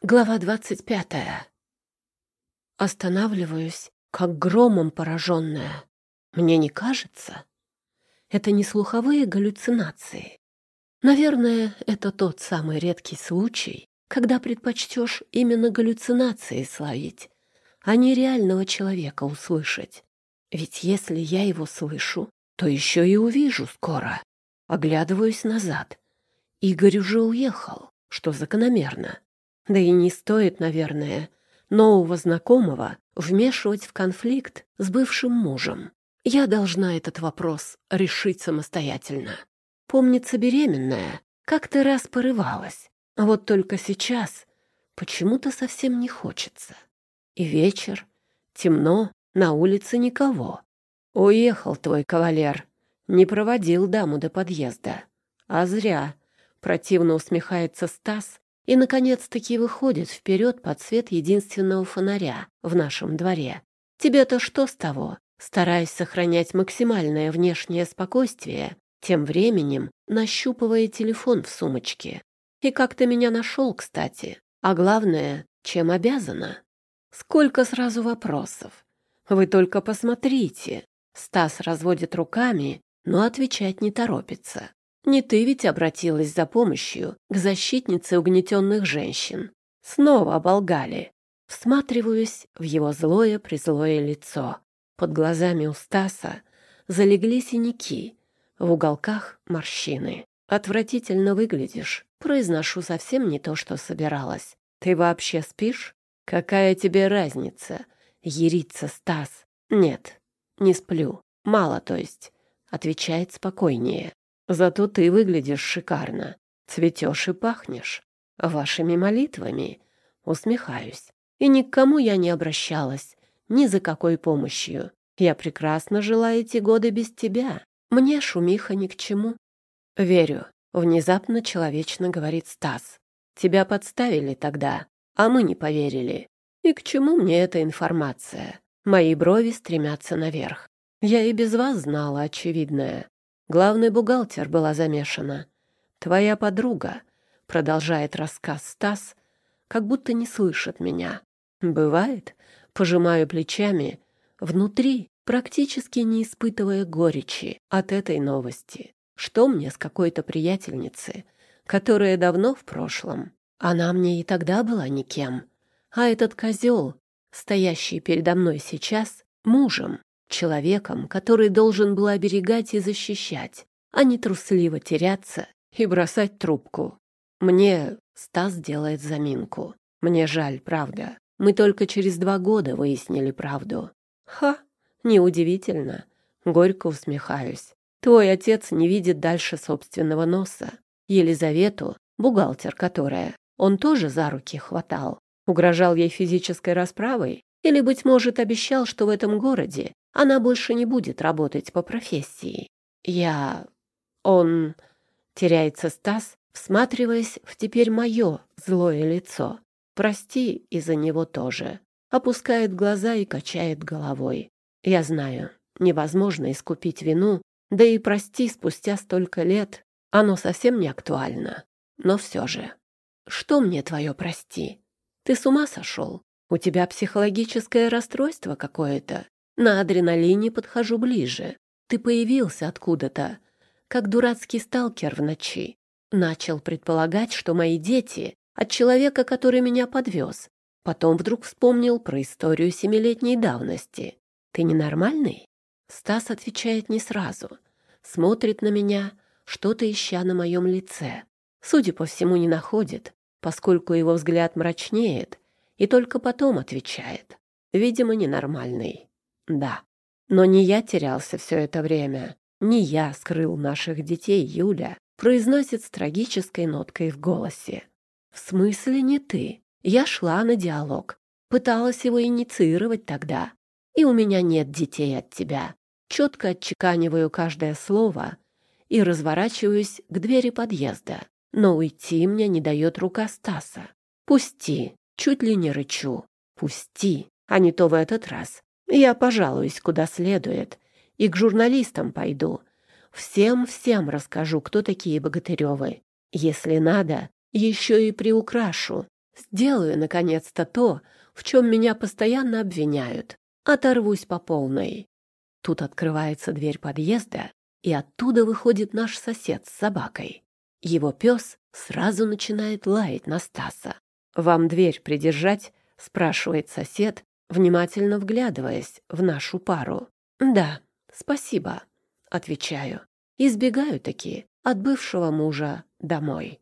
Глава двадцать пятая. Останавливаюсь, как громом пораженная. Мне не кажется. Это не слуховые галлюцинации. Наверное, это тот самый редкий случай, когда предпочтешь именно галлюцинации словить, а не реального человека услышать. Ведь если я его слышу, то еще и увижу скоро. Оглядываюсь назад. Игорь уже уехал, что закономерно. Да и не стоит, наверное, нового знакомого вмешивать в конфликт с бывшим мужем. Я должна этот вопрос решить самостоятельно. Помнится беременная, как-то раз порывалась, а вот только сейчас почему-то совсем не хочется. И вечер, темно, на улице никого. Уехал твой кавалер, не проводил даму до подъезда. А зря. Противно усмехается Стас, и, наконец-таки, выходит вперед под свет единственного фонаря в нашем дворе. Тебе-то что с того? Стараясь сохранять максимальное внешнее спокойствие, тем временем нащупывая телефон в сумочке. И как ты меня нашел, кстати? А главное, чем обязана? Сколько сразу вопросов. Вы только посмотрите. Стас разводит руками, но отвечать не торопится. Не ты ведь обратилась за помощью к защитнице угнетенных женщин. Снова оболгали. Всматриваюсь в его злое-призлое лицо. Под глазами у Стаса залегли синяки, в уголках морщины. «Отвратительно выглядишь. Произношу совсем не то, что собиралась. Ты вообще спишь? Какая тебе разница? Ерится Стас. Нет, не сплю. Мало, то есть. Отвечает спокойнее. Зато ты выглядишь шикарно, цветешь и пахнешь. Вашими молитвами. Усмехаюсь. И ни к кому я не обращалась, ни за какой помощью. Я прекрасно жила эти годы без тебя. Мне шумиха ни к чему. Верю. Внезапно человечно говорит Стас. Тебя подставили тогда, а мы не поверили. И к чему мне эта информация? Мои брови стремятся наверх. Я и без вас знала очевидное. Главный бухгалтер была замешана. Твоя подруга, продолжает рассказ Стас, как будто не слышит меня. Бывает, пожимаю плечами, внутри практически не испытывая горечи от этой новости. Что мне с какой-то приятельницы, которая давно в прошлом? Она мне и тогда была никем. А этот козел, стоящий передо мной сейчас, мужем, человеком, который должен был оберегать и защищать, а не трусливо теряться и бросать трубку. Мне Стас делает заминку. Мне жаль, правда. Мы только через два года выяснили правду. Ха, неудивительно. Горько усмехаюсь. Твой отец не видит дальше собственного носа. Елизавету, бухгалтер которая, он тоже за руки хватал. Угрожал ей физической расправой или, быть может, обещал, что в этом городе она больше не будет работать по профессии. Я... Он... Теряется Стас, всматриваясь в теперь мое злое лицо. Прости и за него тоже. Опускает глаза и качает головой. Я знаю, невозможно искупить вину, да и прости спустя столько лет. Оно совсем не актуально. Но все же. Что мне твое прости? Ты с ума сошел? У тебя психологическое расстройство какое-то? На адреналине подхожу ближе. Ты появился откуда-то, как дурацкий сталкер в ночи. Начал предполагать, что мои дети от человека, который меня подвез. Потом вдруг вспомнил про историю семилетней давности. Ты ненормальный? Стас отвечает не сразу. Смотрит на меня, что-то ища на моем лице. Судя по всему, не находит, поскольку его взгляд мрачнеет, и только потом отвечает. Видимо, ненормальный. Да, но не я терялся все это время, не я скрыл наших детей, Юля, произносит с трагической ноткой в голосе. В смысле не ты? Я шла на диалог, пыталась его инициировать тогда. И у меня нет детей от тебя. Четко отчеканиваю каждое слово и разворачиваюсь к двери подъезда. Но уйти мне не дает рука Стаса. Пусти, чуть ли не рычу. Пусти, а не то в этот раз я пожалуюсь куда следует и к журналистам пойду. Всем-всем расскажу, кто такие Богатыревы. Если надо, еще и приукрашу. Сделаю, наконец-то, то, в чем меня постоянно обвиняют. Оторвусь по полной. Тут открывается дверь подъезда, и оттуда выходит наш сосед с собакой. Его пес сразу начинает лаять на Стаса. «Вам дверь придержать?» — спрашивает сосед, внимательно вглядываясь в нашу пару. «Да, спасибо», — отвечаю. Избегаю таки от бывшего мужа домой.